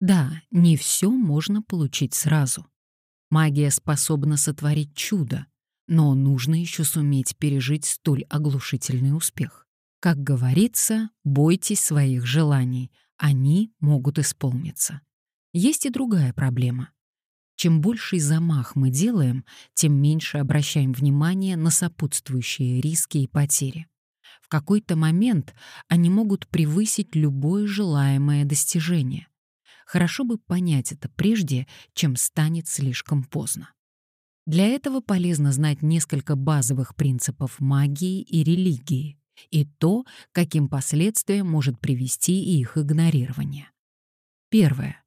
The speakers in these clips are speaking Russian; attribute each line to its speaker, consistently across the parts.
Speaker 1: Да, не все можно получить сразу. Магия способна сотворить чудо, но нужно еще суметь пережить столь оглушительный успех. Как говорится, бойтесь своих желаний, они могут исполниться. Есть и другая проблема. Чем больший замах мы делаем, тем меньше обращаем внимание на сопутствующие риски и потери. В какой-то момент они могут превысить любое желаемое достижение. Хорошо бы понять это прежде, чем станет слишком поздно. Для этого полезно знать несколько базовых принципов магии и религии и то, каким последствиям может привести их игнорирование. Первое.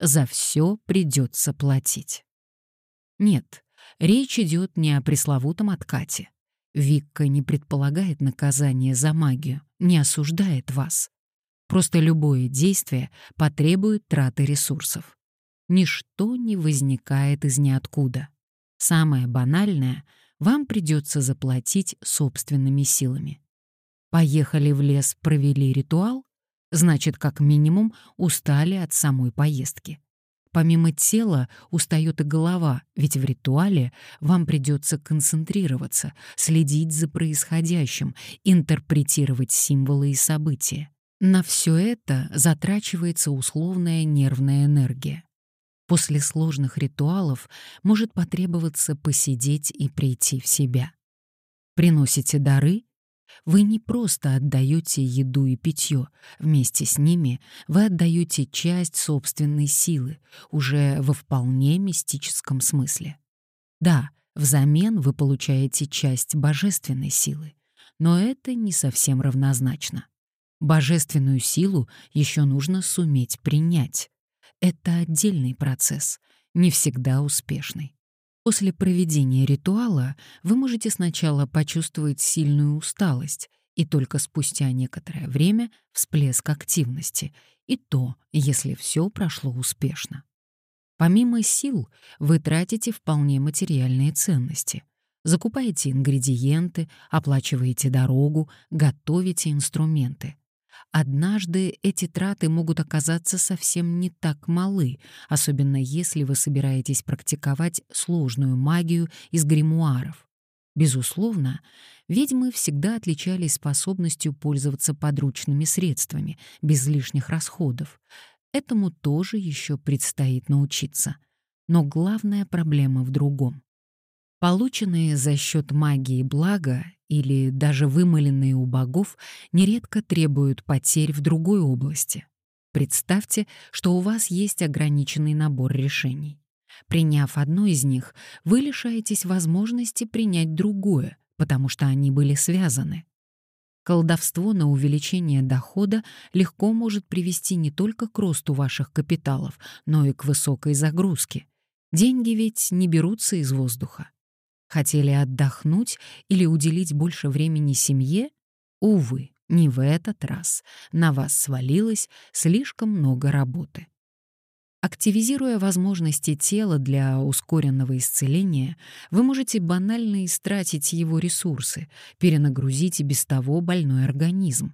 Speaker 1: За все придется платить. Нет, речь идет не о пресловутом откате. Викка не предполагает наказание за магию, не осуждает вас. Просто любое действие потребует траты ресурсов. Ничто не возникает из ниоткуда. Самое банальное — вам придется заплатить собственными силами. Поехали в лес, провели ритуал, значит, как минимум, устали от самой поездки. Помимо тела устает и голова, ведь в ритуале вам придется концентрироваться, следить за происходящим, интерпретировать символы и события. На все это затрачивается условная нервная энергия. После сложных ритуалов может потребоваться посидеть и прийти в себя. Приносите дары? Вы не просто отдаете еду и питье, вместе с ними вы отдаете часть собственной силы, уже во вполне мистическом смысле. Да, взамен вы получаете часть божественной силы, но это не совсем равнозначно. Божественную силу еще нужно суметь принять. Это отдельный процесс, не всегда успешный. После проведения ритуала вы можете сначала почувствовать сильную усталость и только спустя некоторое время всплеск активности, и то, если все прошло успешно. Помимо сил, вы тратите вполне материальные ценности. Закупаете ингредиенты, оплачиваете дорогу, готовите инструменты. Однажды эти траты могут оказаться совсем не так малы, особенно если вы собираетесь практиковать сложную магию из гримуаров. Безусловно, ведьмы всегда отличались способностью пользоваться подручными средствами, без лишних расходов. Этому тоже еще предстоит научиться. Но главная проблема в другом. Полученные за счет магии блага или даже вымыленные у богов нередко требуют потерь в другой области. Представьте, что у вас есть ограниченный набор решений. Приняв одно из них, вы лишаетесь возможности принять другое, потому что они были связаны. Колдовство на увеличение дохода легко может привести не только к росту ваших капиталов, но и к высокой загрузке. Деньги ведь не берутся из воздуха. Хотели отдохнуть или уделить больше времени семье? Увы, не в этот раз. На вас свалилось слишком много работы. Активизируя возможности тела для ускоренного исцеления, вы можете банально истратить его ресурсы, перенагрузить и без того больной организм.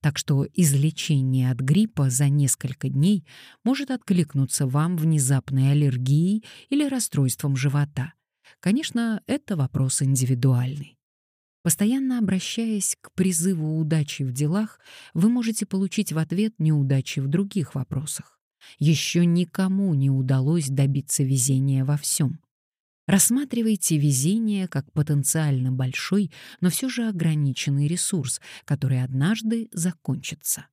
Speaker 1: Так что излечение от гриппа за несколько дней может откликнуться вам внезапной аллергией или расстройством живота. Конечно, это вопрос индивидуальный. Постоянно обращаясь к призыву удачи в делах, вы можете получить в ответ неудачи в других вопросах. Еще никому не удалось добиться везения во всем. Рассматривайте везение как потенциально большой, но все же ограниченный ресурс, который однажды закончится.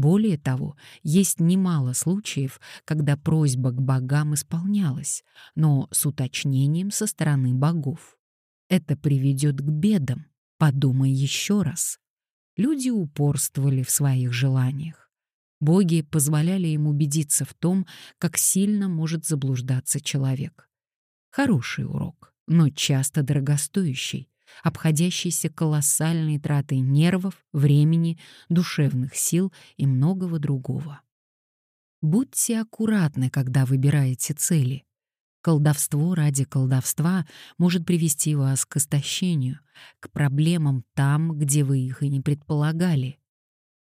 Speaker 1: Более того, есть немало случаев, когда просьба к богам исполнялась, но с уточнением со стороны богов. Это приведет к бедам, подумай еще раз. Люди упорствовали в своих желаниях. Боги позволяли им убедиться в том, как сильно может заблуждаться человек. Хороший урок, но часто дорогостоящий, обходящийся колоссальной тратой нервов, времени, душевных сил и многого другого. Будьте аккуратны, когда выбираете цели. Колдовство ради колдовства может привести вас к истощению, к проблемам там, где вы их и не предполагали.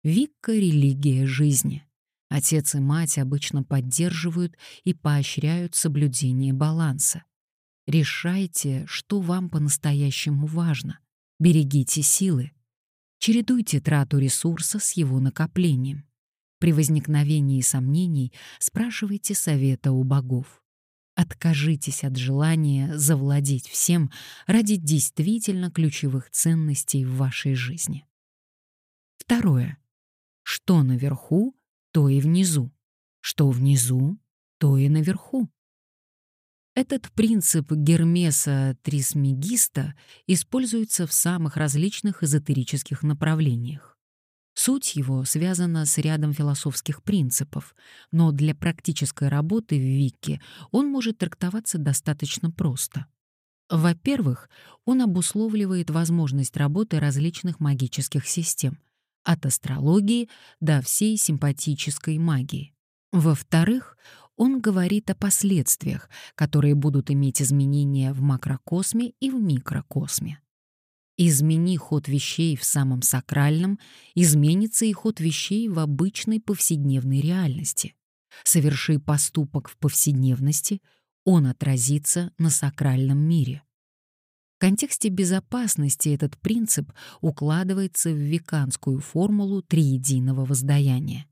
Speaker 1: Викка — религия жизни. Отец и мать обычно поддерживают и поощряют соблюдение баланса. Решайте, что вам по-настоящему важно. Берегите силы. Чередуйте трату ресурса с его накоплением. При возникновении сомнений спрашивайте совета у богов. Откажитесь от желания завладеть всем ради действительно ключевых ценностей в вашей жизни. Второе. Что наверху, то и внизу. Что внизу, то и наверху. Этот принцип Гермеса Трисмегиста используется в самых различных эзотерических направлениях. Суть его связана с рядом философских принципов, но для практической работы в Вике он может трактоваться достаточно просто. Во-первых, он обусловливает возможность работы различных магических систем, от астрологии до всей симпатической магии. Во-вторых, он говорит о последствиях, которые будут иметь изменения в макрокосме и в микрокосме. Измени ход вещей в самом сакральном, изменится и ход вещей в обычной повседневной реальности. Соверши поступок в повседневности, он отразится на сакральном мире. В контексте безопасности этот принцип укладывается в веканскую формулу триединого воздаяния.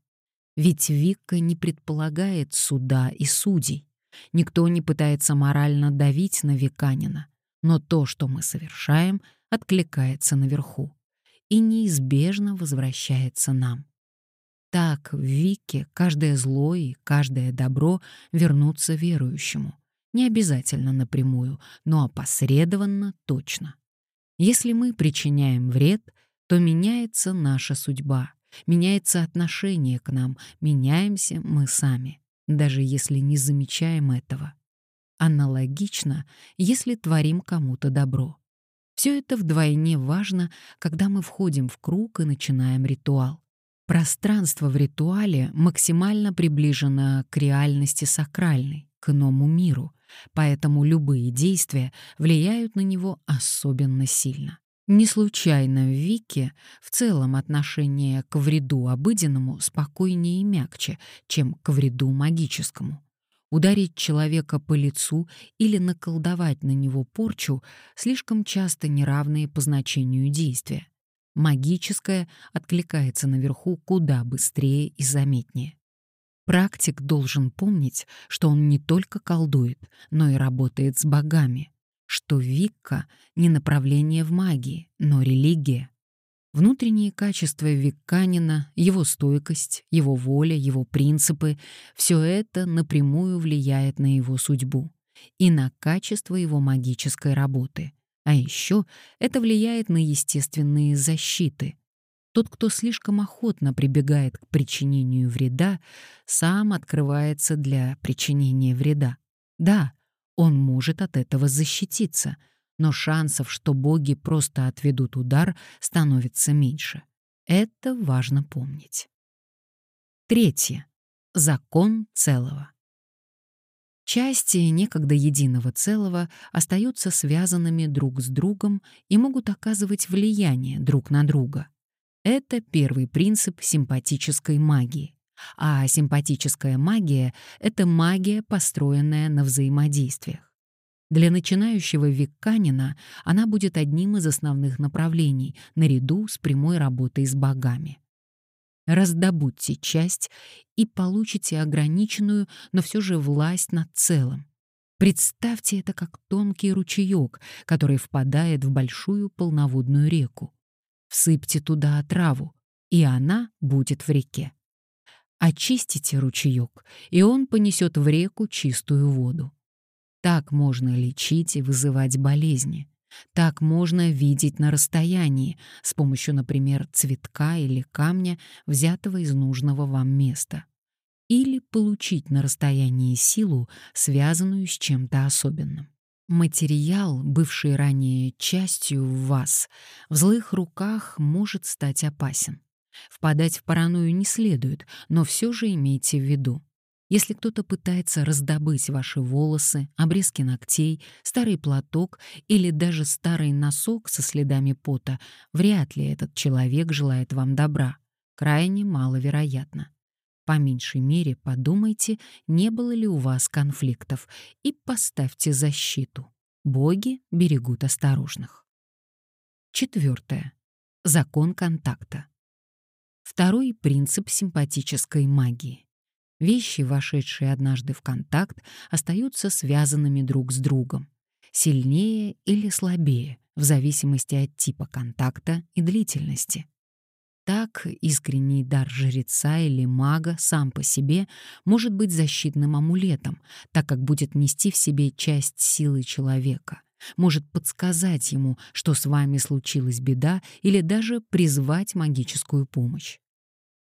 Speaker 1: Ведь Викка не предполагает суда и судей. Никто не пытается морально давить на Виканина. Но то, что мы совершаем — откликается наверху и неизбежно возвращается нам. Так в Вике каждое зло и каждое добро вернутся верующему. Не обязательно напрямую, но опосредованно точно. Если мы причиняем вред, то меняется наша судьба, меняется отношение к нам, меняемся мы сами, даже если не замечаем этого. Аналогично, если творим кому-то добро. Все это вдвойне важно, когда мы входим в круг и начинаем ритуал. Пространство в ритуале максимально приближено к реальности сакральной, к иному миру, поэтому любые действия влияют на него особенно сильно. Не случайно в Вике в целом отношение к вреду обыденному спокойнее и мягче, чем к вреду магическому. Ударить человека по лицу или наколдовать на него порчу слишком часто неравные по значению действия. Магическое откликается наверху куда быстрее и заметнее. Практик должен помнить, что он не только колдует, но и работает с богами, что Викка — не направление в магии, но религия. Внутренние качества Викканина, его стойкость, его воля, его принципы — все это напрямую влияет на его судьбу и на качество его магической работы. А еще это влияет на естественные защиты. Тот, кто слишком охотно прибегает к причинению вреда, сам открывается для причинения вреда. Да, он может от этого защититься — но шансов, что боги просто отведут удар, становится меньше. Это важно помнить. Третье. Закон целого. Части некогда единого целого остаются связанными друг с другом и могут оказывать влияние друг на друга. Это первый принцип симпатической магии. А симпатическая магия — это магия, построенная на взаимодействиях. Для начинающего векканина она будет одним из основных направлений, наряду с прямой работой с богами. Раздобудьте часть и получите ограниченную, но все же власть над целым. Представьте это как тонкий ручеек, который впадает в большую полноводную реку. Всыпьте туда отраву, и она будет в реке. Очистите ручеек, и он понесет в реку чистую воду. Так можно лечить и вызывать болезни. Так можно видеть на расстоянии, с помощью, например, цветка или камня, взятого из нужного вам места. Или получить на расстоянии силу, связанную с чем-то особенным. Материал, бывший ранее частью вас, в злых руках может стать опасен. Впадать в паранойю не следует, но все же имейте в виду. Если кто-то пытается раздобыть ваши волосы, обрезки ногтей, старый платок или даже старый носок со следами пота, вряд ли этот человек желает вам добра. Крайне маловероятно. По меньшей мере подумайте, не было ли у вас конфликтов, и поставьте защиту. Боги берегут осторожных. Четвертое. Закон контакта. Второй принцип симпатической магии. Вещи, вошедшие однажды в контакт, остаются связанными друг с другом, сильнее или слабее, в зависимости от типа контакта и длительности. Так, искренний дар жреца или мага сам по себе может быть защитным амулетом, так как будет нести в себе часть силы человека, может подсказать ему, что с вами случилась беда, или даже призвать магическую помощь.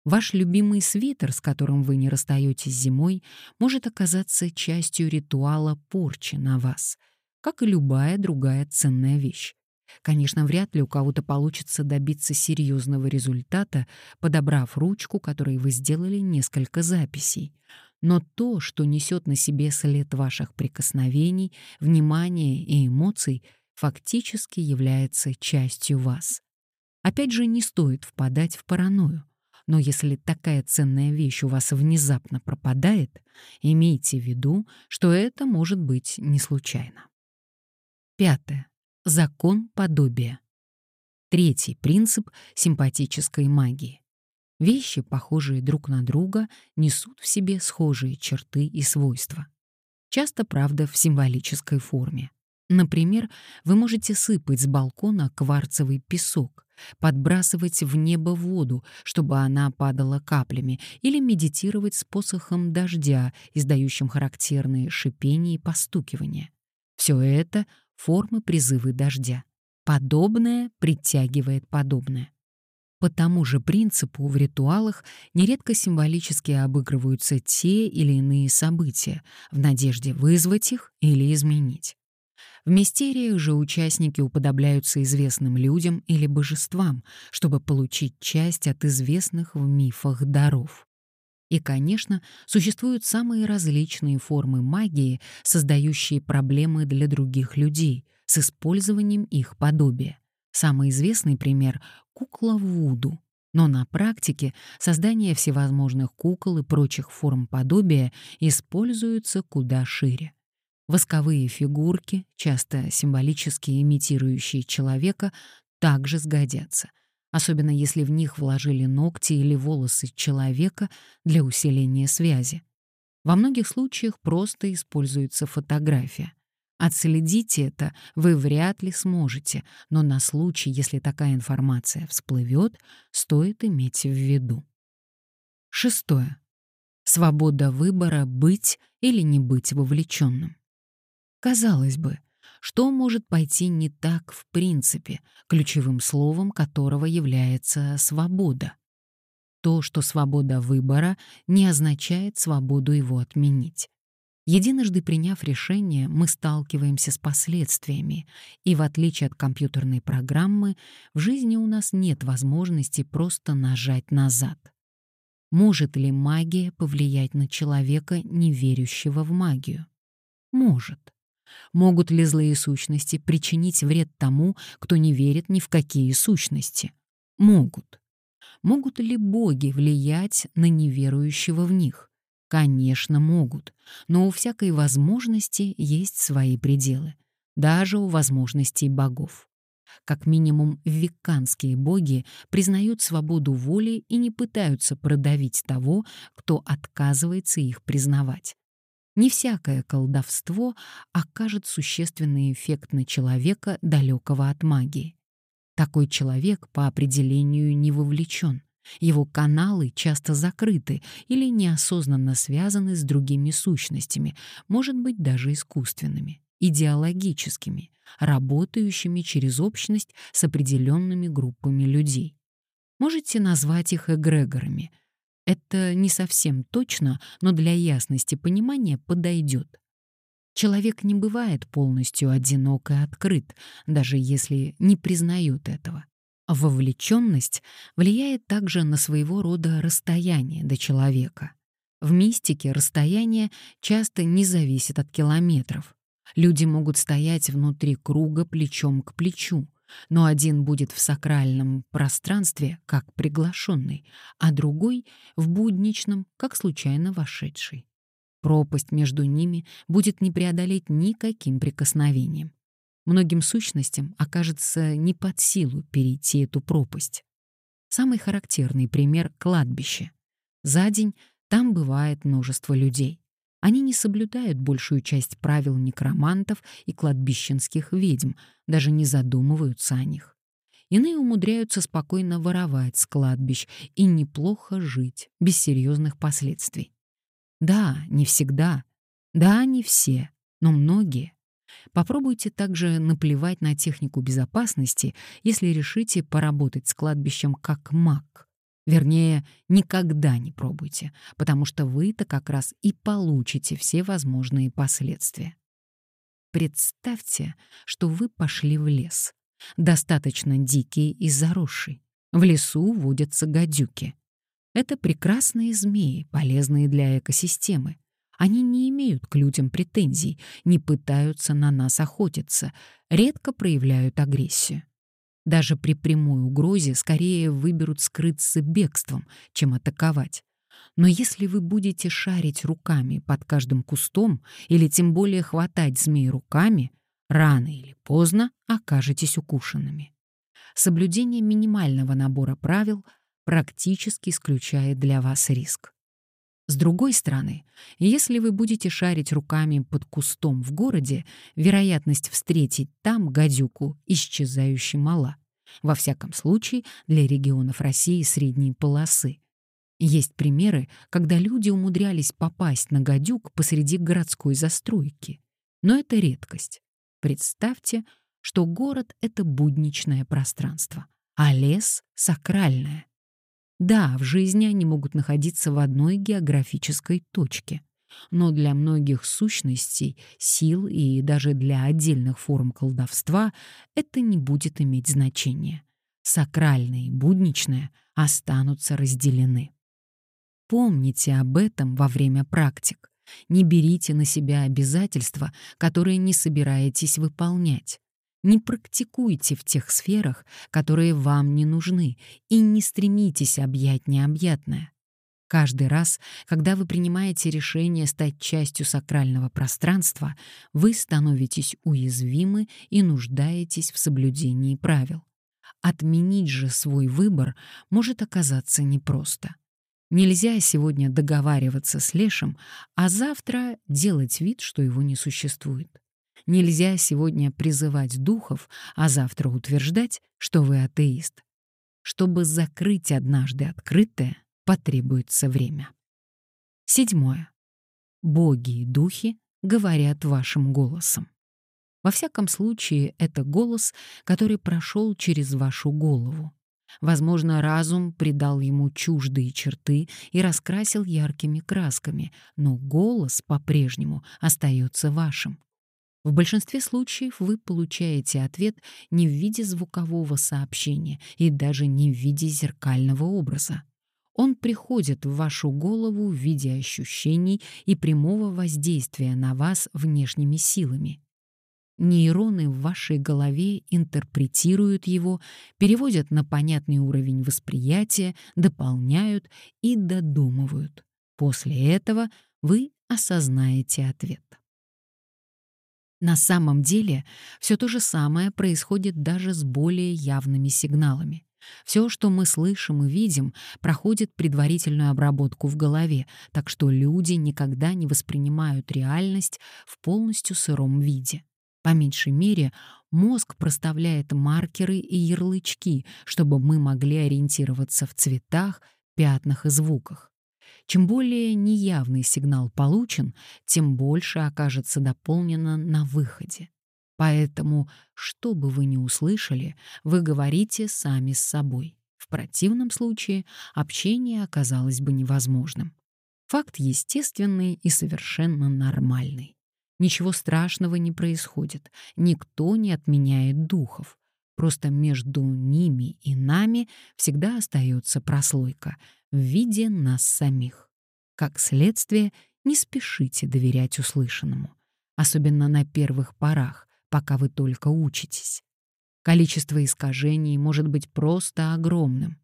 Speaker 1: Ваш любимый свитер, с которым вы не расстаетесь зимой, может оказаться частью ритуала порчи на вас, как и любая другая ценная вещь. Конечно, вряд ли у кого-то получится добиться серьезного результата, подобрав ручку, которой вы сделали несколько записей. Но то, что несет на себе след ваших прикосновений, внимания и эмоций, фактически является частью вас. Опять же, не стоит впадать в паранойю. Но если такая ценная вещь у вас внезапно пропадает, имейте в виду, что это может быть не случайно. Пятое. Закон подобия. Третий принцип симпатической магии. Вещи, похожие друг на друга, несут в себе схожие черты и свойства. Часто, правда, в символической форме. Например, вы можете сыпать с балкона кварцевый песок, подбрасывать в небо воду, чтобы она падала каплями, или медитировать с посохом дождя, издающим характерные шипения и постукивания. Все это формы призывы дождя. Подобное притягивает подобное. По тому же принципу в ритуалах нередко символически обыгрываются те или иные события в надежде вызвать их или изменить. В мистериях же участники уподобляются известным людям или божествам, чтобы получить часть от известных в мифах даров. И, конечно, существуют самые различные формы магии, создающие проблемы для других людей с использованием их подобия. Самый известный пример — кукла Вуду. Но на практике создание всевозможных кукол и прочих форм подобия используются куда шире. Восковые фигурки, часто символически имитирующие человека, также сгодятся — особенно если в них вложили ногти или волосы человека для усиления связи. Во многих случаях просто используется фотография. Отследить это вы вряд ли сможете, но на случай, если такая информация всплывет, стоит иметь в виду. Шестое. Свобода выбора быть или не быть вовлеченным. Казалось бы, что может пойти не так в принципе, ключевым словом которого является свобода? То, что свобода выбора, не означает свободу его отменить. Единожды приняв решение, мы сталкиваемся с последствиями, и в отличие от компьютерной программы, в жизни у нас нет возможности просто нажать назад. Может ли магия повлиять на человека, не верящего в магию? Может. Могут ли злые сущности причинить вред тому, кто не верит ни в какие сущности? Могут. Могут ли боги влиять на неверующего в них? Конечно, могут, но у всякой возможности есть свои пределы, даже у возможностей богов. Как минимум, веканские боги признают свободу воли и не пытаются продавить того, кто отказывается их признавать. Не всякое колдовство окажет существенный эффект на человека, далекого от магии. Такой человек по определению не вовлечен. Его каналы часто закрыты или неосознанно связаны с другими сущностями, может быть, даже искусственными, идеологическими, работающими через общность с определенными группами людей. Можете назвать их эгрегорами — это не совсем точно, но для ясности понимания подойдет. Человек не бывает полностью одинок и открыт, даже если не признает этого. Вовлеченность влияет также на своего рода расстояние до человека. В мистике расстояние часто не зависит от километров. Люди могут стоять внутри круга плечом к плечу, но один будет в сакральном пространстве, как приглашенный, а другой — в будничном, как случайно вошедший. Пропасть между ними будет не преодолеть никаким прикосновением. Многим сущностям окажется не под силу перейти эту пропасть. Самый характерный пример — кладбище. За день там бывает множество людей. Они не соблюдают большую часть правил некромантов и кладбищенских ведьм, даже не задумываются о них. Иные умудряются спокойно воровать с кладбищ и неплохо жить, без серьезных последствий. Да, не всегда. Да, не все, но многие. Попробуйте также наплевать на технику безопасности, если решите поработать с кладбищем как маг. Вернее, никогда не пробуйте, потому что вы-то как раз и получите все возможные последствия. Представьте, что вы пошли в лес. Достаточно дикий и заросший. В лесу водятся гадюки. Это прекрасные змеи, полезные для экосистемы. Они не имеют к людям претензий, не пытаются на нас охотиться, редко проявляют агрессию. Даже при прямой угрозе скорее выберут скрыться бегством, чем атаковать. Но если вы будете шарить руками под каждым кустом или тем более хватать змей руками, рано или поздно окажетесь укушенными. Соблюдение минимального набора правил практически исключает для вас риск. С другой стороны, если вы будете шарить руками под кустом в городе, вероятность встретить там гадюку исчезающе мала. Во всяком случае, для регионов России средней полосы. Есть примеры, когда люди умудрялись попасть на гадюк посреди городской застройки. Но это редкость. Представьте, что город — это будничное пространство, а лес — сакральное. Да, в жизни они могут находиться в одной географической точке. Но для многих сущностей, сил и даже для отдельных форм колдовства это не будет иметь значения. Сакральное и будничное останутся разделены. Помните об этом во время практик. Не берите на себя обязательства, которые не собираетесь выполнять. Не практикуйте в тех сферах, которые вам не нужны, и не стремитесь объять необъятное. Каждый раз, когда вы принимаете решение стать частью сакрального пространства, вы становитесь уязвимы и нуждаетесь в соблюдении правил. Отменить же свой выбор может оказаться непросто. Нельзя сегодня договариваться с Лешем, а завтра делать вид, что его не существует. Нельзя сегодня призывать духов, а завтра утверждать, что вы атеист. Чтобы закрыть однажды открытое, потребуется время. Седьмое. Боги и духи говорят вашим голосом. Во всяком случае, это голос, который прошел через вашу голову. Возможно, разум придал ему чуждые черты и раскрасил яркими красками, но голос по-прежнему остается вашим. В большинстве случаев вы получаете ответ не в виде звукового сообщения и даже не в виде зеркального образа. Он приходит в вашу голову в виде ощущений и прямого воздействия на вас внешними силами. Нейроны в вашей голове интерпретируют его, переводят на понятный уровень восприятия, дополняют и додумывают. После этого вы осознаете ответ. На самом деле все то же самое происходит даже с более явными сигналами. Все, что мы слышим и видим, проходит предварительную обработку в голове, так что люди никогда не воспринимают реальность в полностью сыром виде. По меньшей мере, мозг проставляет маркеры и ярлычки, чтобы мы могли ориентироваться в цветах, пятнах и звуках. Чем более неявный сигнал получен, тем больше окажется дополнено на выходе. Поэтому, что бы вы ни услышали, вы говорите сами с собой. В противном случае общение оказалось бы невозможным. Факт естественный и совершенно нормальный. Ничего страшного не происходит, никто не отменяет духов. Просто между ними и нами всегда остается прослойка в виде нас самих. Как следствие, не спешите доверять услышанному, особенно на первых порах, пока вы только учитесь. Количество искажений может быть просто огромным.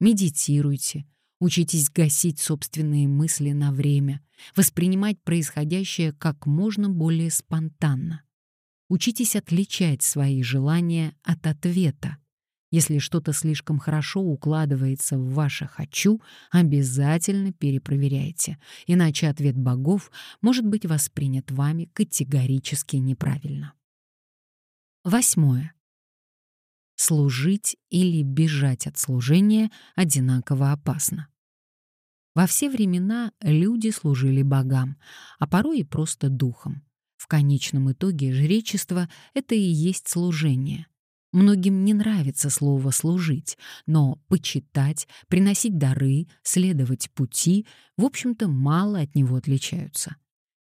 Speaker 1: Медитируйте, учитесь гасить собственные мысли на время, воспринимать происходящее как можно более спонтанно. Учитесь отличать свои желания от ответа. Если что-то слишком хорошо укладывается в ваше «хочу», обязательно перепроверяйте, иначе ответ богов может быть воспринят вами категорически неправильно. Восьмое. Служить или бежать от служения одинаково опасно. Во все времена люди служили богам, а порой и просто духом. В конечном итоге жречество — это и есть служение. Многим не нравится слово «служить», но почитать, приносить дары, следовать пути, в общем-то, мало от него отличаются.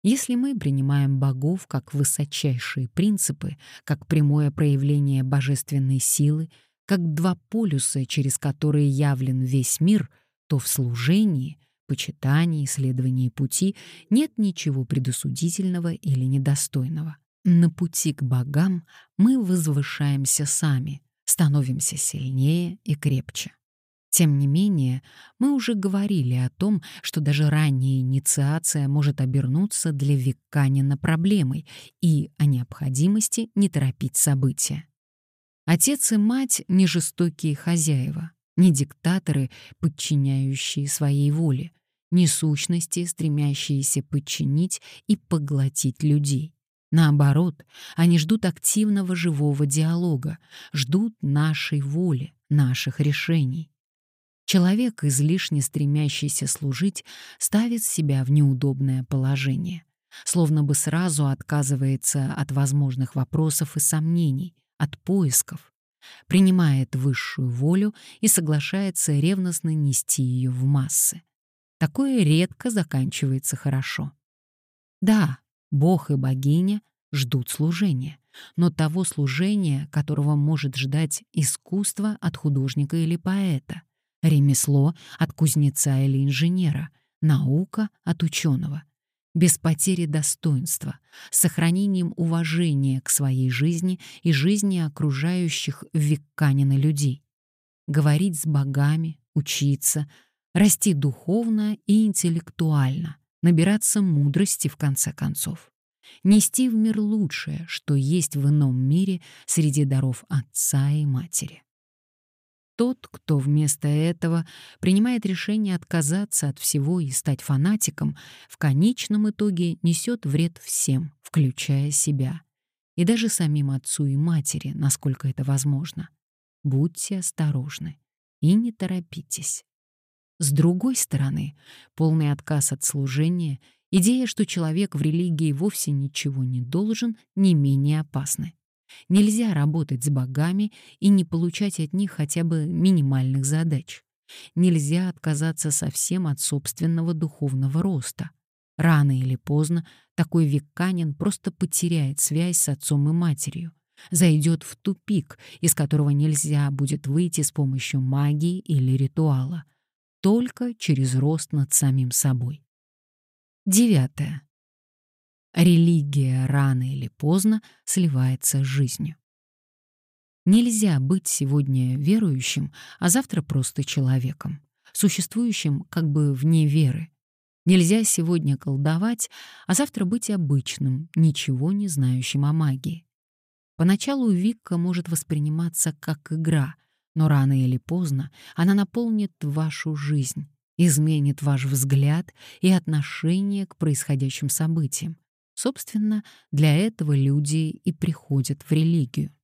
Speaker 1: Если мы принимаем богов как высочайшие принципы, как прямое проявление божественной силы, как два полюса, через которые явлен весь мир, то в служении почитании, исследовании пути нет ничего предосудительного или недостойного. На пути к богам мы возвышаемся сами, становимся сильнее и крепче. Тем не менее, мы уже говорили о том, что даже ранняя инициация может обернуться для веканина проблемой и о необходимости не торопить события. Отец и мать — не жестокие хозяева, не диктаторы, подчиняющие своей воле, не сущности, стремящиеся подчинить и поглотить людей. Наоборот, они ждут активного живого диалога, ждут нашей воли, наших решений. Человек, излишне стремящийся служить, ставит себя в неудобное положение, словно бы сразу отказывается от возможных вопросов и сомнений, от поисков, принимает высшую волю и соглашается ревностно нести ее в массы. Такое редко заканчивается хорошо. Да, Бог и богиня ждут служения, но того служения, которого может ждать искусство от художника или поэта, ремесло от кузнеца или инженера, наука от ученого, без потери достоинства, с сохранением уважения к своей жизни и жизни окружающих веканина людей. Говорить с богами, учиться — расти духовно и интеллектуально, набираться мудрости в конце концов, нести в мир лучшее, что есть в ином мире среди даров отца и матери. Тот, кто вместо этого принимает решение отказаться от всего и стать фанатиком, в конечном итоге несет вред всем, включая себя, и даже самим отцу и матери, насколько это возможно. Будьте осторожны и не торопитесь. С другой стороны, полный отказ от служения, идея, что человек в религии вовсе ничего не должен, не менее опасны. Нельзя работать с богами и не получать от них хотя бы минимальных задач. Нельзя отказаться совсем от собственного духовного роста. Рано или поздно такой веканин просто потеряет связь с отцом и матерью, зайдет в тупик, из которого нельзя будет выйти с помощью магии или ритуала — только через рост над самим собой. Девятое. Религия рано или поздно сливается с жизнью. Нельзя быть сегодня верующим, а завтра просто человеком, существующим как бы вне веры. Нельзя сегодня колдовать, а завтра быть обычным, ничего не знающим о магии. Поначалу Викка может восприниматься как игра — но рано или поздно она наполнит вашу жизнь, изменит ваш взгляд и отношение к происходящим событиям. Собственно, для этого люди и приходят в религию.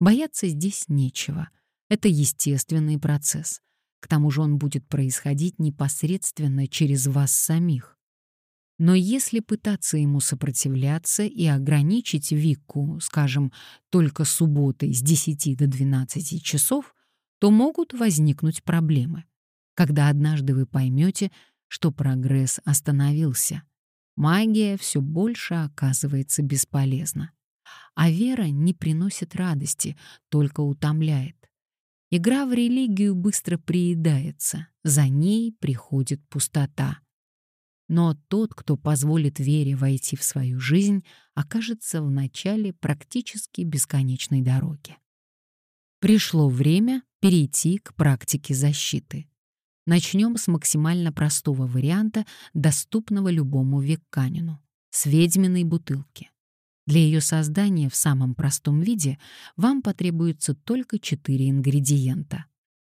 Speaker 1: Бояться здесь нечего. Это естественный процесс. К тому же он будет происходить непосредственно через вас самих. Но если пытаться ему сопротивляться и ограничить Викку, скажем, только субботой с 10 до 12 часов, то могут возникнуть проблемы, когда однажды вы поймете, что прогресс остановился. Магия все больше оказывается бесполезна. А вера не приносит радости, только утомляет. Игра в религию быстро приедается, за ней приходит пустота. Но тот, кто позволит вере войти в свою жизнь, окажется в начале практически бесконечной дороги. Пришло время перейти к практике защиты. Начнем с максимально простого варианта, доступного любому векканину — с ведьминой бутылки. Для ее создания в самом простом виде вам потребуется только четыре ингредиента.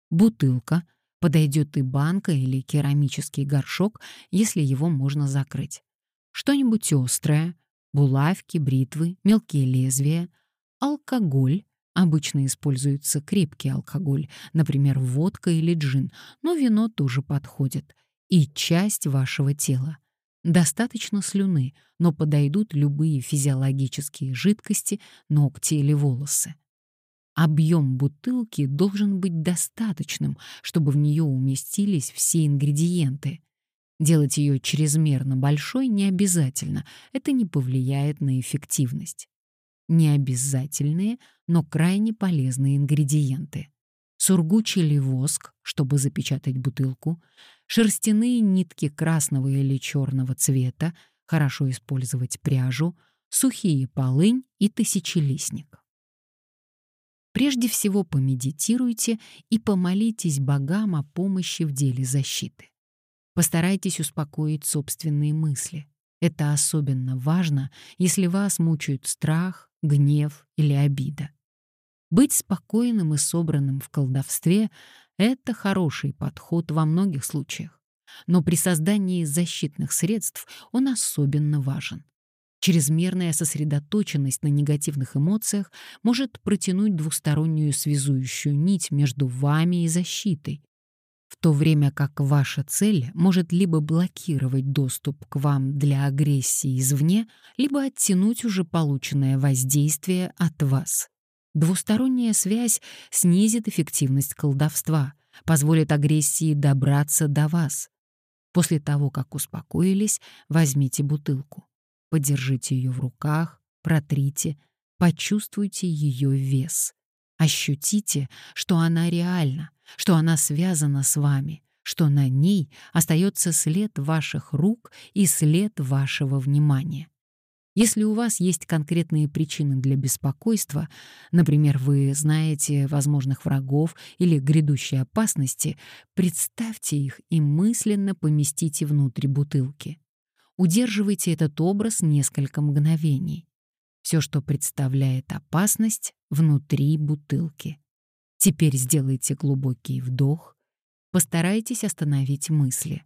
Speaker 1: Бутылка, подойдет и банка или керамический горшок, если его можно закрыть. Что-нибудь острое, булавки, бритвы, мелкие лезвия, алкоголь, Обычно используется крепкий алкоголь, например, водка или джин, но вино тоже подходит. И часть вашего тела. Достаточно слюны, но подойдут любые физиологические жидкости, ногти или волосы. Объем бутылки должен быть достаточным, чтобы в нее уместились все ингредиенты. Делать ее чрезмерно большой не обязательно, это не повлияет на эффективность. Необязательные, но крайне полезные ингредиенты сургуч или воск, чтобы запечатать бутылку, шерстяные нитки красного или черного цвета, хорошо использовать пряжу, сухие полынь и тысячелистник. Прежде всего помедитируйте и помолитесь богам о помощи в деле защиты. Постарайтесь успокоить собственные мысли. Это особенно важно, если вас мучают страх, гнев или обида. Быть спокойным и собранным в колдовстве — это хороший подход во многих случаях. Но при создании защитных средств он особенно важен. Чрезмерная сосредоточенность на негативных эмоциях может протянуть двустороннюю связующую нить между вами и защитой, в то время как ваша цель может либо блокировать доступ к вам для агрессии извне, либо оттянуть уже полученное воздействие от вас. Двусторонняя связь снизит эффективность колдовства, позволит агрессии добраться до вас. После того, как успокоились, возьмите бутылку. Подержите ее в руках, протрите, почувствуйте ее вес. Ощутите, что она реальна, что она связана с вами, что на ней остается след ваших рук и след вашего внимания. Если у вас есть конкретные причины для беспокойства, например, вы знаете возможных врагов или грядущей опасности, представьте их и мысленно поместите внутрь бутылки. Удерживайте этот образ несколько мгновений. Все, что представляет опасность, внутри бутылки. Теперь сделайте глубокий вдох, постарайтесь остановить мысли.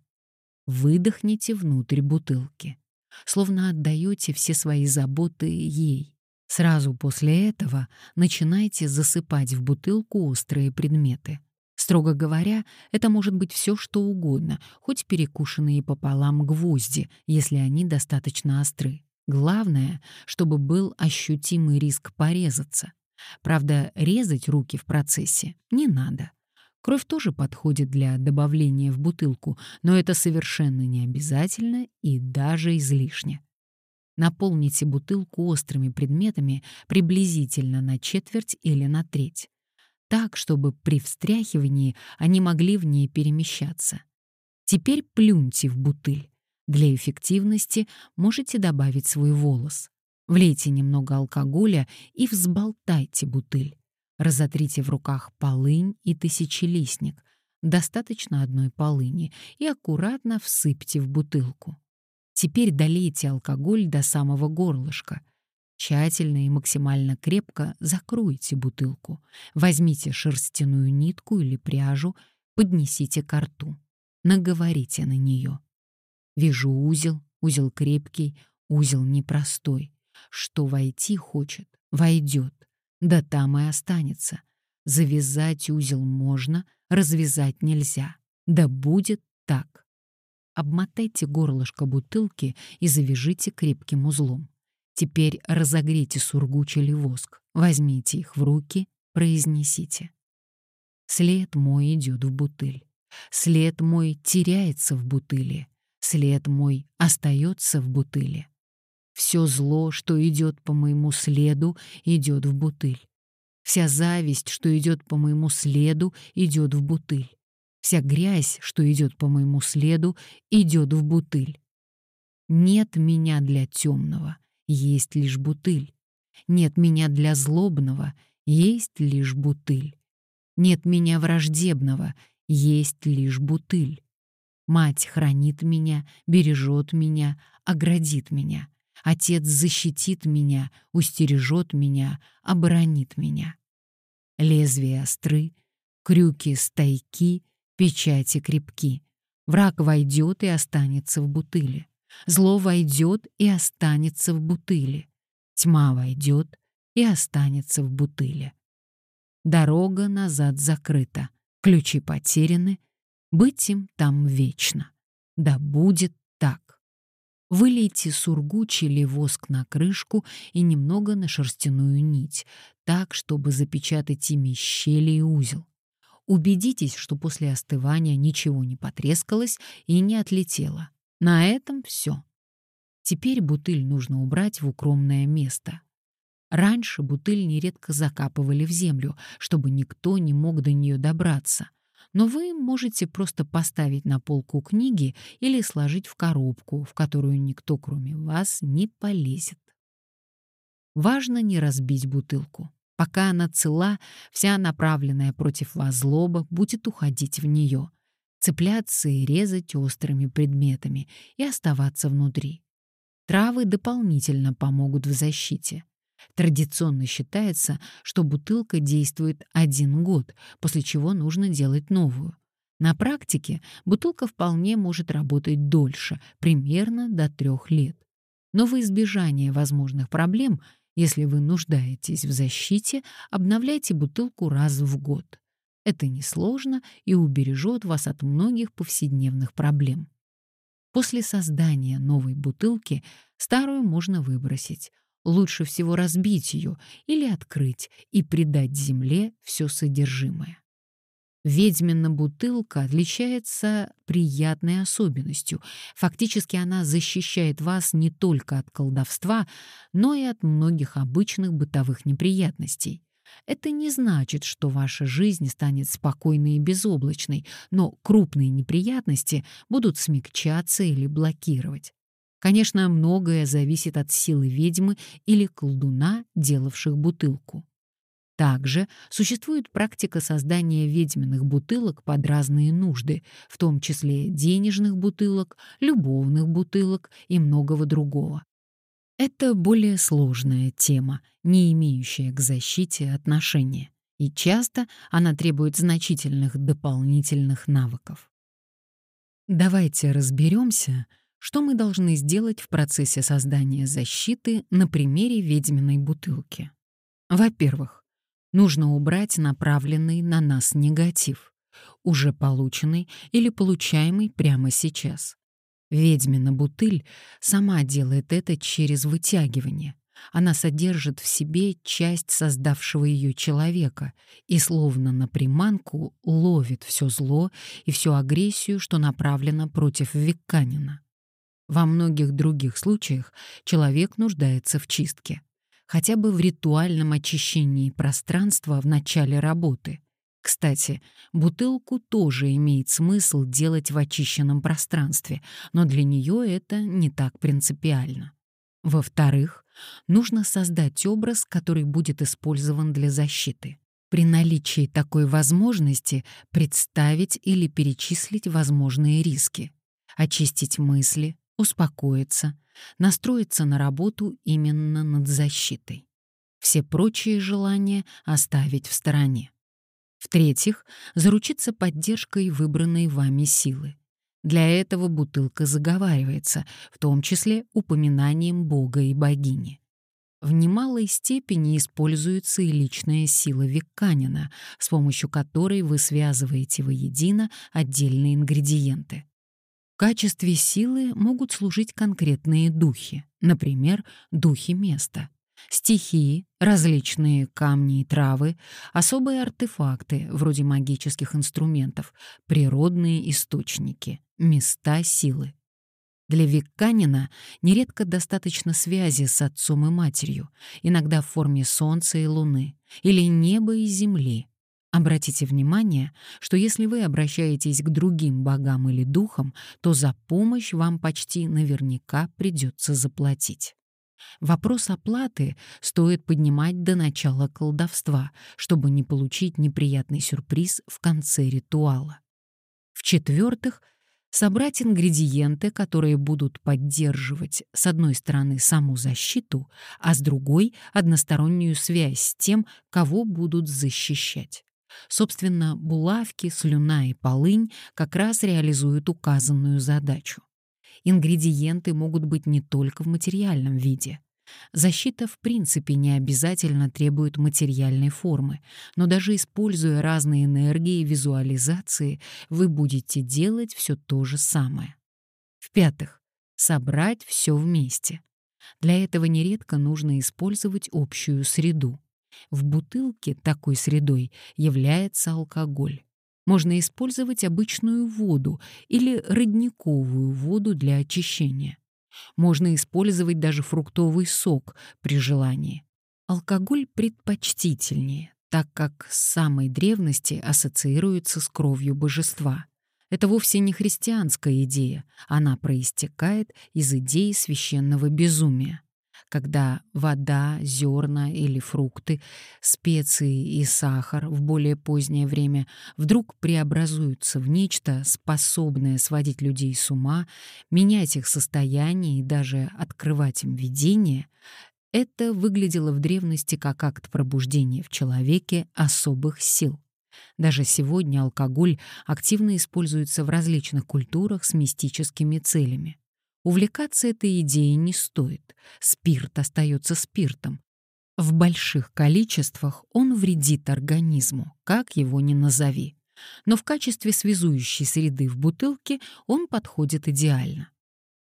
Speaker 1: Выдохните внутрь бутылки словно отдаете все свои заботы ей. Сразу после этого начинайте засыпать в бутылку острые предметы. Строго говоря, это может быть все, что угодно, хоть перекушенные пополам гвозди, если они достаточно остры. Главное, чтобы был ощутимый риск порезаться. Правда, резать руки в процессе не надо. Кровь тоже подходит для добавления в бутылку, но это совершенно не обязательно и даже излишне. Наполните бутылку острыми предметами приблизительно на четверть или на треть, так, чтобы при встряхивании они могли в ней перемещаться. Теперь плюньте в бутыль. Для эффективности можете добавить свой волос. Влейте немного алкоголя и взболтайте бутыль. Разотрите в руках полынь и тысячелистник, достаточно одной полыни, и аккуратно всыпьте в бутылку. Теперь долейте алкоголь до самого горлышка. Тщательно и максимально крепко закройте бутылку. Возьмите шерстяную нитку или пряжу, поднесите к рту. Наговорите на нее. Вижу узел, узел крепкий, узел непростой. Что войти хочет, войдет. Да там и останется. Завязать узел можно, развязать нельзя. Да будет так. Обмотайте горлышко бутылки и завяжите крепким узлом. Теперь разогрейте сургуч или воск, возьмите их в руки, произнесите. След мой идет в бутыль. След мой теряется в бутыле. След мой остается в бутыле. Все зло, что идет по моему следу, идет в бутыль. Вся зависть, что идет по моему следу, идет в бутыль. Вся грязь, что идет по моему следу, идет в бутыль. Нет меня для темного, есть лишь бутыль. Нет меня для злобного, есть лишь бутыль. Нет меня враждебного, есть лишь бутыль. Мать хранит меня, бережет меня, оградит меня. Отец защитит меня, устережет меня, оборонит меня. Лезвия остры, крюки стойки, печати крепки. Враг войдет и останется в бутыле. Зло войдет и останется в бутыле. Тьма войдет и останется в бутыле. Дорога назад закрыта, ключи потеряны, быть им там вечно. Да будет так. Вылейте сургуч или воск на крышку и немного на шерстяную нить, так, чтобы запечатать ими щели и узел. Убедитесь, что после остывания ничего не потрескалось и не отлетело. На этом все. Теперь бутыль нужно убрать в укромное место. Раньше бутыль нередко закапывали в землю, чтобы никто не мог до нее добраться. Но вы можете просто поставить на полку книги или сложить в коробку, в которую никто, кроме вас, не полезет. Важно не разбить бутылку. Пока она цела, вся направленная против вас злоба будет уходить в нее, цепляться и резать острыми предметами и оставаться внутри. Травы дополнительно помогут в защите. Традиционно считается, что бутылка действует один год, после чего нужно делать новую. На практике бутылка вполне может работать дольше, примерно до трех лет. Но во избежание возможных проблем, если вы нуждаетесь в защите, обновляйте бутылку раз в год. Это несложно и убережет вас от многих повседневных проблем. После создания новой бутылки старую можно выбросить, лучше всего разбить ее или открыть и придать земле все содержимое. Ведьмина бутылка отличается приятной особенностью. Фактически она защищает вас не только от колдовства, но и от многих обычных бытовых неприятностей. Это не значит, что ваша жизнь станет спокойной и безоблачной, но крупные неприятности будут смягчаться или блокировать. Конечно, многое зависит от силы ведьмы или колдуна, делавших бутылку. Также существует практика создания ведьминых бутылок под разные нужды, в том числе денежных бутылок, любовных бутылок и многого другого. Это более сложная тема, не имеющая к защите отношения, и часто она требует значительных дополнительных навыков. Давайте разберемся, что мы должны сделать в процессе создания защиты на примере ведьминой бутылки? Во-первых, нужно убрать направленный на нас негатив, уже полученный или получаемый прямо сейчас. Ведьмина бутыль сама делает это через вытягивание. Она содержит в себе часть создавшего ее человека и словно на приманку ловит все зло и всю агрессию, что направлено против Викканина. Во многих других случаях человек нуждается в чистке, хотя бы в ритуальном очищении пространства в начале работы. Кстати, бутылку тоже имеет смысл делать в очищенном пространстве, но для нее это не так принципиально. Во-вторых, нужно создать образ, который будет использован для защиты. При наличии такой возможности представить или перечислить возможные риски, очистить мысли, успокоиться, настроиться на работу именно над защитой. Все прочие желания оставить в стороне. В-третьих, заручиться поддержкой выбранной вами силы. Для этого бутылка заговаривается, в том числе упоминанием Бога и богини. В немалой степени используется и личная сила Викканина, с помощью которой вы связываете воедино отдельные ингредиенты. В качестве силы могут служить конкретные духи, например, духи места, стихии, различные камни и травы, особые артефакты, вроде магических инструментов, природные источники, места силы. Для Викканина нередко достаточно связи с отцом и матерью, иногда в форме солнца и луны, или неба и земли, Обратите внимание, что если вы обращаетесь к другим богам или духам, то за помощь вам почти наверняка придется заплатить. Вопрос оплаты стоит поднимать до начала колдовства, чтобы не получить неприятный сюрприз в конце ритуала. В-четвертых, собрать ингредиенты, которые будут поддерживать с одной стороны саму защиту, а с другой — одностороннюю связь с тем, кого будут защищать. Собственно, булавки, слюна и полынь как раз реализуют указанную задачу. Ингредиенты могут быть не только в материальном виде. Защита в принципе не обязательно требует материальной формы, но даже используя разные энергии визуализации, вы будете делать все то же самое. В-пятых, собрать все вместе. Для этого нередко нужно использовать общую среду. В бутылке такой средой является алкоголь. Можно использовать обычную воду или родниковую воду для очищения. Можно использовать даже фруктовый сок при желании. Алкоголь предпочтительнее, так как с самой древности ассоциируется с кровью божества. Это вовсе не христианская идея, она проистекает из идеи священного безумия когда вода, зерна или фрукты, специи и сахар в более позднее время вдруг преобразуются в нечто, способное сводить людей с ума, менять их состояние и даже открывать им видение, это выглядело в древности как акт пробуждения в человеке особых сил. Даже сегодня алкоголь активно используется в различных культурах с мистическими целями. Увлекаться этой идеей не стоит. Спирт остается спиртом. В больших количествах он вредит организму, как его ни назови. Но в качестве связующей среды в бутылке он подходит идеально.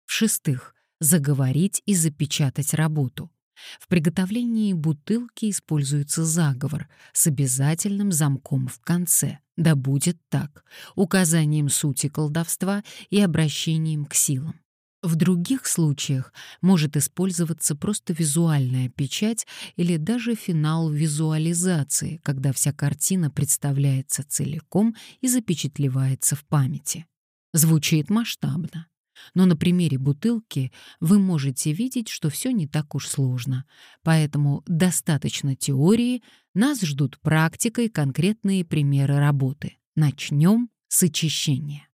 Speaker 1: В-шестых, заговорить и запечатать работу. В приготовлении бутылки используется заговор с обязательным замком в конце. Да будет так, указанием сути колдовства и обращением к силам. В других случаях может использоваться просто визуальная печать или даже финал визуализации, когда вся картина представляется целиком и запечатлевается в памяти. Звучит масштабно. Но на примере бутылки вы можете видеть, что все не так уж сложно. Поэтому достаточно теории, нас ждут практика и конкретные примеры работы. Начнем с очищения.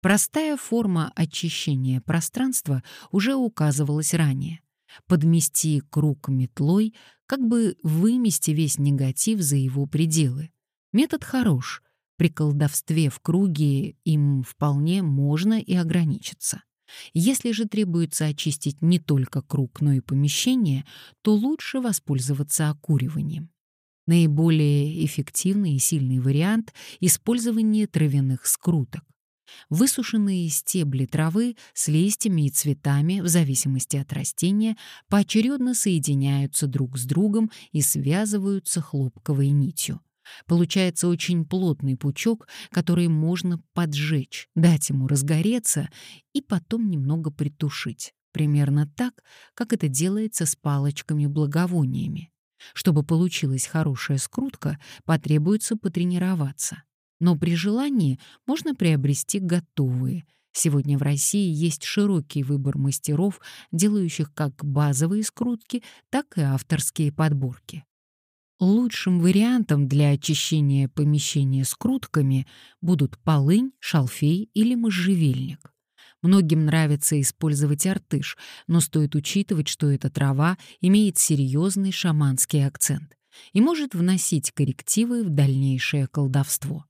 Speaker 1: Простая форма очищения пространства уже указывалась ранее. Подмести круг метлой, как бы вымести весь негатив за его пределы. Метод хорош. При колдовстве в круге им вполне можно и ограничиться. Если же требуется очистить не только круг, но и помещение, то лучше воспользоваться окуриванием. Наиболее эффективный и сильный вариант — использование травяных скруток. Высушенные стебли травы с листьями и цветами, в зависимости от растения, поочередно соединяются друг с другом и связываются хлопковой нитью. Получается очень плотный пучок, который можно поджечь, дать ему разгореться и потом немного притушить. Примерно так, как это делается с палочками-благовониями. Чтобы получилась хорошая скрутка, потребуется потренироваться. Но при желании можно приобрести готовые. Сегодня в России есть широкий выбор мастеров, делающих как базовые скрутки, так и авторские подборки. Лучшим вариантом для очищения помещения скрутками будут полынь, шалфей или можжевельник. Многим нравится использовать артыш, но стоит учитывать, что эта трава имеет серьезный шаманский акцент и может вносить коррективы в дальнейшее колдовство.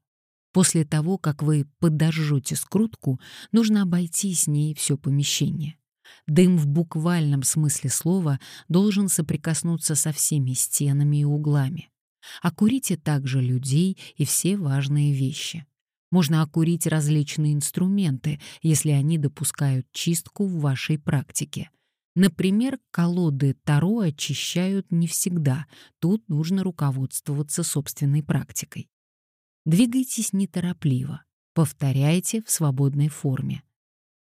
Speaker 1: После того, как вы подожжете скрутку, нужно обойти с ней все помещение. Дым в буквальном смысле слова должен соприкоснуться со всеми стенами и углами. Окурите также людей и все важные вещи. Можно окурить различные инструменты, если они допускают чистку в вашей практике. Например, колоды Таро очищают не всегда, тут нужно руководствоваться собственной практикой. Двигайтесь неторопливо, повторяйте в свободной форме.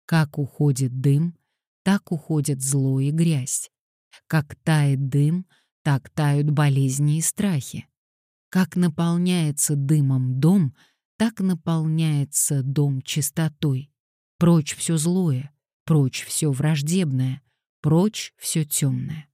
Speaker 1: Как уходит дым, так уходит зло и грязь. Как тает дым, так тают болезни и страхи. Как наполняется дымом дом, так наполняется дом чистотой. Прочь все злое, прочь все враждебное, Прочь все темное.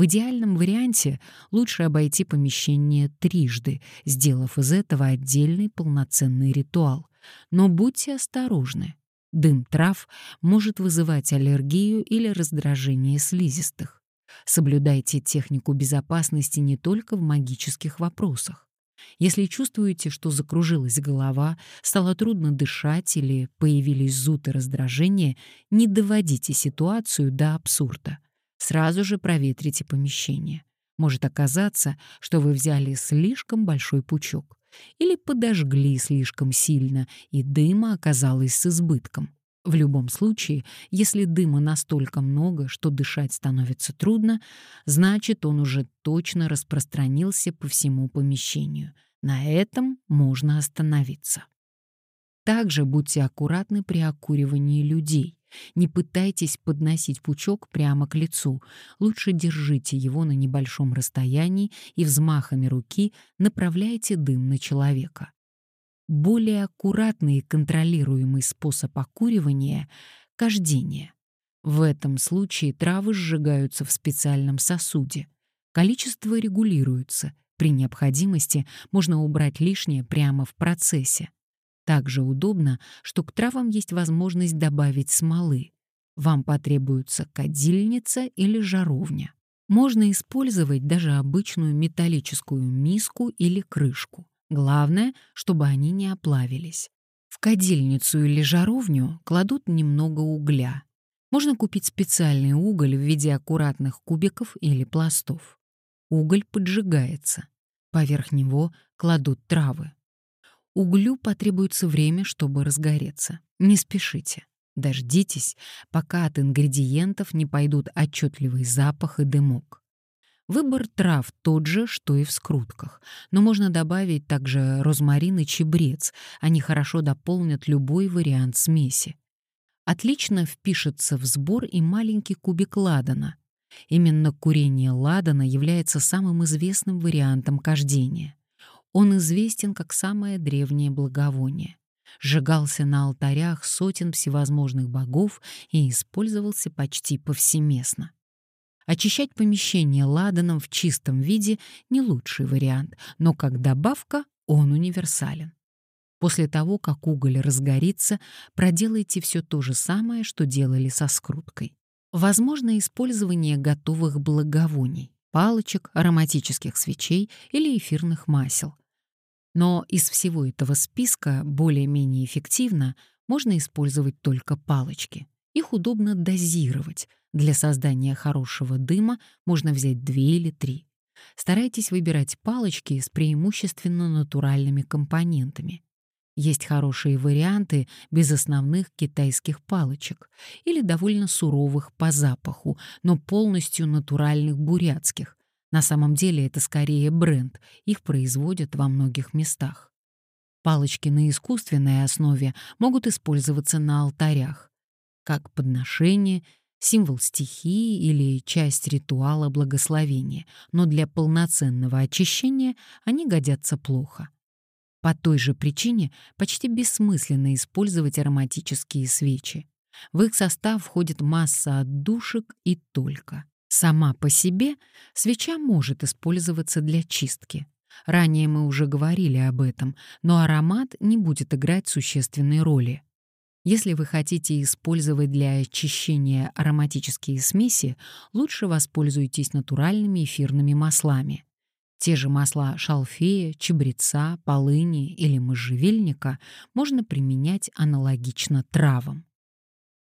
Speaker 1: В идеальном варианте лучше обойти помещение трижды, сделав из этого отдельный полноценный ритуал. Но будьте осторожны. Дым трав может вызывать аллергию или раздражение слизистых. Соблюдайте технику безопасности не только в магических вопросах. Если чувствуете, что закружилась голова, стало трудно дышать или появились зуд и раздражение, не доводите ситуацию до абсурда. Сразу же проветрите помещение. Может оказаться, что вы взяли слишком большой пучок или подожгли слишком сильно, и дыма оказалось с избытком. В любом случае, если дыма настолько много, что дышать становится трудно, значит, он уже точно распространился по всему помещению. На этом можно остановиться. Также будьте аккуратны при окуривании людей. Не пытайтесь подносить пучок прямо к лицу. Лучше держите его на небольшом расстоянии и взмахами руки направляйте дым на человека. Более аккуратный и контролируемый способ окуривания — кождение. В этом случае травы сжигаются в специальном сосуде. Количество регулируется. При необходимости можно убрать лишнее прямо в процессе. Также удобно, что к травам есть возможность добавить смолы. Вам потребуется кадильница или жаровня. Можно использовать даже обычную металлическую миску или крышку. Главное, чтобы они не оплавились. В кадильницу или жаровню кладут немного угля. Можно купить специальный уголь в виде аккуратных кубиков или пластов. Уголь поджигается. Поверх него кладут травы. Углю потребуется время, чтобы разгореться. Не спешите. Дождитесь, пока от ингредиентов не пойдут отчетливый запах и дымок. Выбор трав тот же, что и в скрутках, но можно добавить также розмарин и чебрец, они хорошо дополнят любой вариант смеси. Отлично впишется в сбор и маленький кубик ладана. Именно курение ладана является самым известным вариантом кождения. Он известен как самое древнее благовоние. Сжигался на алтарях сотен всевозможных богов и использовался почти повсеместно. Очищать помещение ладаном в чистом виде — не лучший вариант, но как добавка он универсален. После того, как уголь разгорится, проделайте все то же самое, что делали со скруткой. Возможно использование готовых благовоний, палочек, ароматических свечей или эфирных масел. Но из всего этого списка более-менее эффективно можно использовать только палочки. Их удобно дозировать, для создания хорошего дыма можно взять две или три. Старайтесь выбирать палочки с преимущественно натуральными компонентами. Есть хорошие варианты без основных китайских палочек или довольно суровых по запаху, но полностью натуральных бурятских. На самом деле это скорее бренд, их производят во многих местах. Палочки на искусственной основе могут использоваться на алтарях, как подношение символ стихии или часть ритуала благословения, но для полноценного очищения они годятся плохо. По той же причине почти бессмысленно использовать ароматические свечи. В их состав входит масса отдушек и только. Сама по себе свеча может использоваться для чистки. Ранее мы уже говорили об этом, но аромат не будет играть существенной роли. Если вы хотите использовать для очищения ароматические смеси, лучше воспользуйтесь натуральными эфирными маслами. Те же масла шалфея, чебреца, полыни или можжевельника можно применять аналогично травам.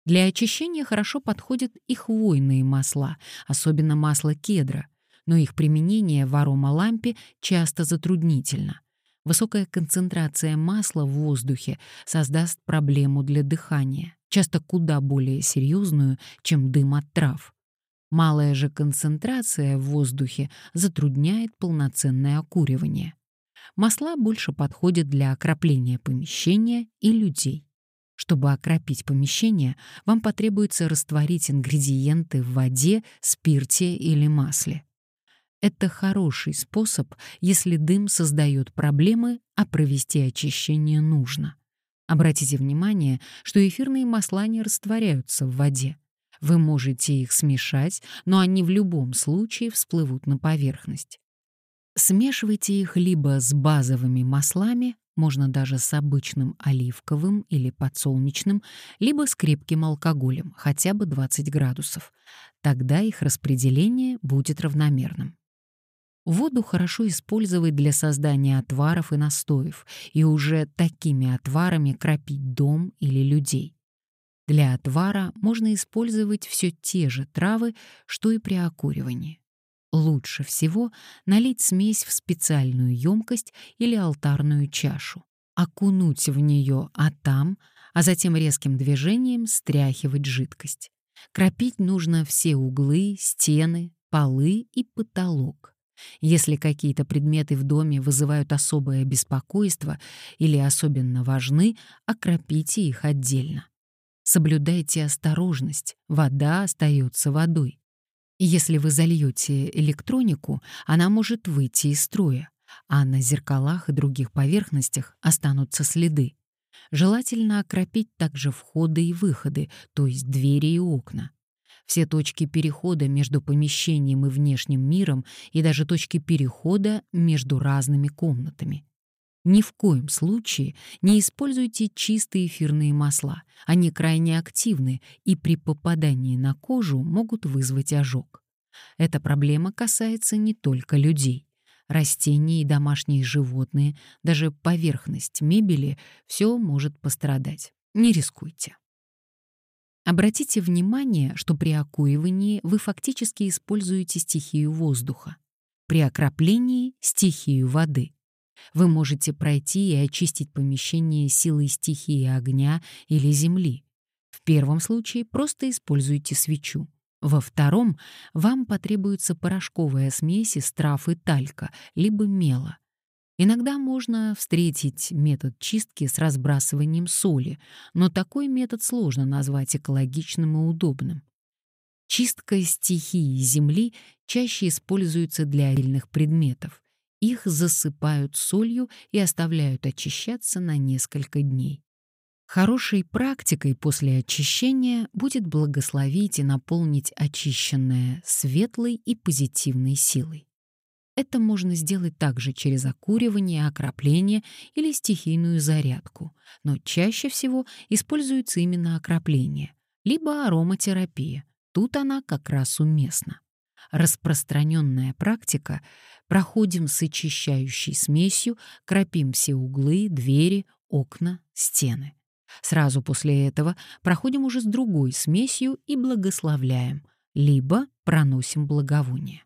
Speaker 1: Для очищения хорошо подходят и хвойные масла, особенно масло кедра, но их применение в аромалампе часто затруднительно. Высокая концентрация масла в воздухе создаст проблему для дыхания, часто куда более серьезную, чем дым от трав. Малая же концентрация в воздухе затрудняет полноценное окуривание. Масла больше подходят для окропления помещения и людей. Чтобы окропить помещение, вам потребуется растворить ингредиенты в воде, спирте или масле. Это хороший способ, если дым создает проблемы, а провести очищение нужно. Обратите внимание, что эфирные масла не растворяются в воде. Вы можете их смешать, но они в любом случае всплывут на поверхность. Смешивайте их либо с базовыми маслами, можно даже с обычным оливковым или подсолнечным, либо с крепким алкоголем, хотя бы 20 градусов. Тогда их распределение будет равномерным. Воду хорошо использовать для создания отваров и настоев, и уже такими отварами кропить дом или людей. Для отвара можно использовать все те же травы, что и при окуривании. Лучше всего налить смесь в специальную емкость или алтарную чашу, окунуть в нее а там, а затем резким движением стряхивать жидкость. Кропить нужно все углы, стены, полы и потолок. Если какие-то предметы в доме вызывают особое беспокойство или особенно важны, окропите их отдельно. Соблюдайте осторожность, вода остается водой. Если вы зальете электронику, она может выйти из строя, а на зеркалах и других поверхностях останутся следы. Желательно окропить также входы и выходы, то есть двери и окна. Все точки перехода между помещением и внешним миром и даже точки перехода между разными комнатами. Ни в коем случае не используйте чистые эфирные масла. Они крайне активны и при попадании на кожу могут вызвать ожог. Эта проблема касается не только людей. Растения и домашние животные, даже поверхность мебели — все может пострадать. Не рискуйте. Обратите внимание, что при окуивании вы фактически используете стихию воздуха, при окроплении — стихию воды — вы можете пройти и очистить помещение силой стихии огня или земли. В первом случае просто используйте свечу. Во втором вам потребуется порошковая смесь из трав и талька, либо мела. Иногда можно встретить метод чистки с разбрасыванием соли, но такой метод сложно назвать экологичным и удобным. Чистка стихии Земли чаще используется для отдельных предметов. Их засыпают солью и оставляют очищаться на несколько дней. Хорошей практикой после очищения будет благословить и наполнить очищенное светлой и позитивной силой. Это можно сделать также через окуривание, окропление или стихийную зарядку, но чаще всего используется именно окропление, либо ароматерапия. Тут она как раз уместна распространенная практика, проходим с очищающей смесью, кропим все углы, двери, окна, стены. Сразу после этого проходим уже с другой смесью и благословляем, либо проносим благовоние.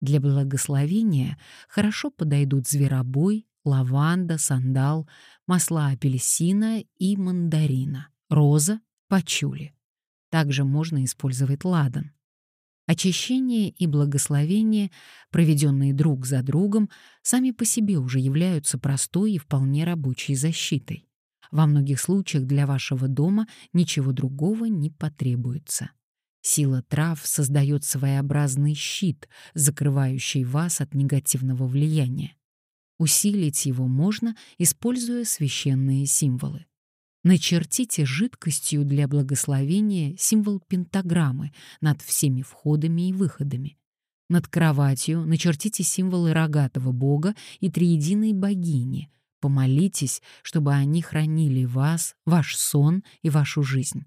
Speaker 1: Для благословения хорошо подойдут зверобой, лаванда, сандал, масла апельсина и мандарина, роза, пачули. Также можно использовать ладан. Очищение и благословение, проведенные друг за другом, сами по себе уже являются простой и вполне рабочей защитой. Во многих случаях для вашего дома ничего другого не потребуется. Сила трав создает своеобразный щит, закрывающий вас от негативного влияния. Усилить его можно, используя священные символы. Начертите жидкостью для благословения символ пентаграммы над всеми входами и выходами. Над кроватью начертите символы рогатого бога и триединой богини. Помолитесь, чтобы они хранили вас, ваш сон и вашу жизнь.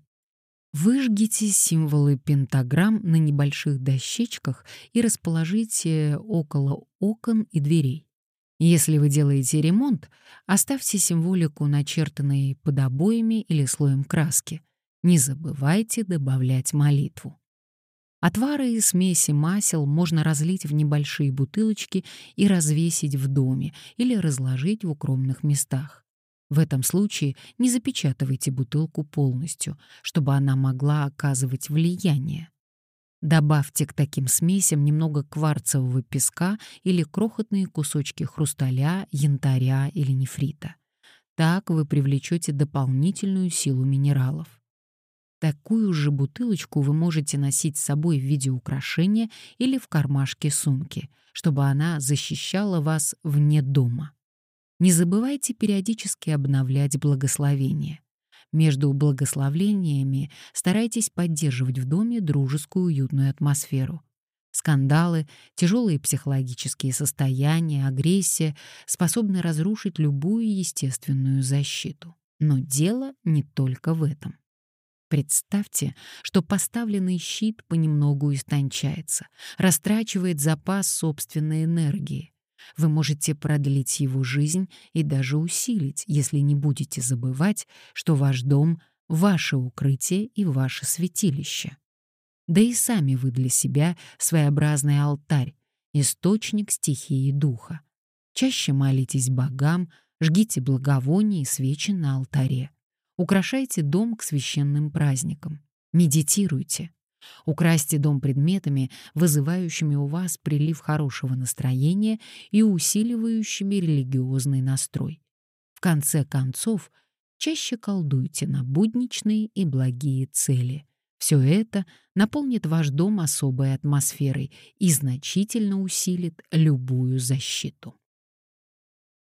Speaker 1: Выжгите символы пентаграмм на небольших дощечках и расположите около окон и дверей. Если вы делаете ремонт, оставьте символику, начертанной под обоями или слоем краски. Не забывайте добавлять молитву. Отвары и смеси масел можно разлить в небольшие бутылочки и развесить в доме или разложить в укромных местах. В этом случае не запечатывайте бутылку полностью, чтобы она могла оказывать влияние. Добавьте к таким смесям немного кварцевого песка или крохотные кусочки хрусталя, янтаря или нефрита. Так вы привлечете дополнительную силу минералов. Такую же бутылочку вы можете носить с собой в виде украшения или в кармашке сумки, чтобы она защищала вас вне дома. Не забывайте периодически обновлять благословение. Между благословлениями старайтесь поддерживать в доме дружескую уютную атмосферу. Скандалы, тяжелые психологические состояния, агрессия способны разрушить любую естественную защиту. Но дело не только в этом. Представьте, что поставленный щит понемногу истончается, растрачивает запас собственной энергии. Вы можете продлить его жизнь и даже усилить, если не будете забывать, что ваш дом — ваше укрытие и ваше святилище. Да и сами вы для себя своеобразный алтарь, источник стихии духа. Чаще молитесь богам, жгите благовония и свечи на алтаре. Украшайте дом к священным праздникам. Медитируйте. Украсьте дом предметами, вызывающими у вас прилив хорошего настроения и усиливающими религиозный настрой. В конце концов, чаще колдуйте на будничные и благие цели. Все это наполнит ваш дом особой атмосферой и значительно усилит любую защиту.